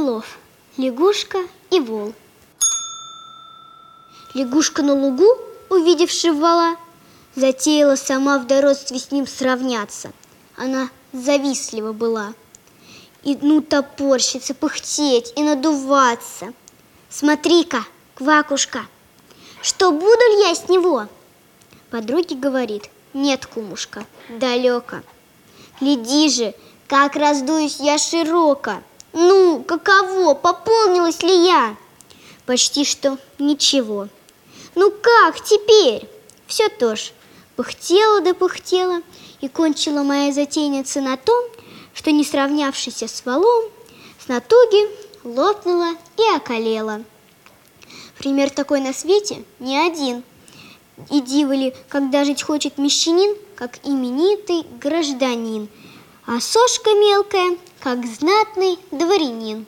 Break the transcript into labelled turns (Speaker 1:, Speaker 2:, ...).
Speaker 1: голов, лягушка и вол. Лягушка на лугу, увидевши вола, затеяла сама в дородстве с ним сравняться. Она завистлива была. И ну топорщиться, пыхтеть и надуваться. Смотри-ка, квакушка, что буду ли я с него? Подруге говорит, нет, кумушка, далеко. Гляди же, как раздуюсь я широко. Ну, каково, пополнилась ли я? Почти что ничего. Ну как теперь? Все то ж. Пыхтела да пыхтела, и кончила моя затейница на том, что, не сравнявшись с валом, с натуги лопнула и околела. Пример такой на свете не один. И диво ли, когда жить хочет мещанин, как именитый гражданин, а сошка мелкая, как знатный дворянин.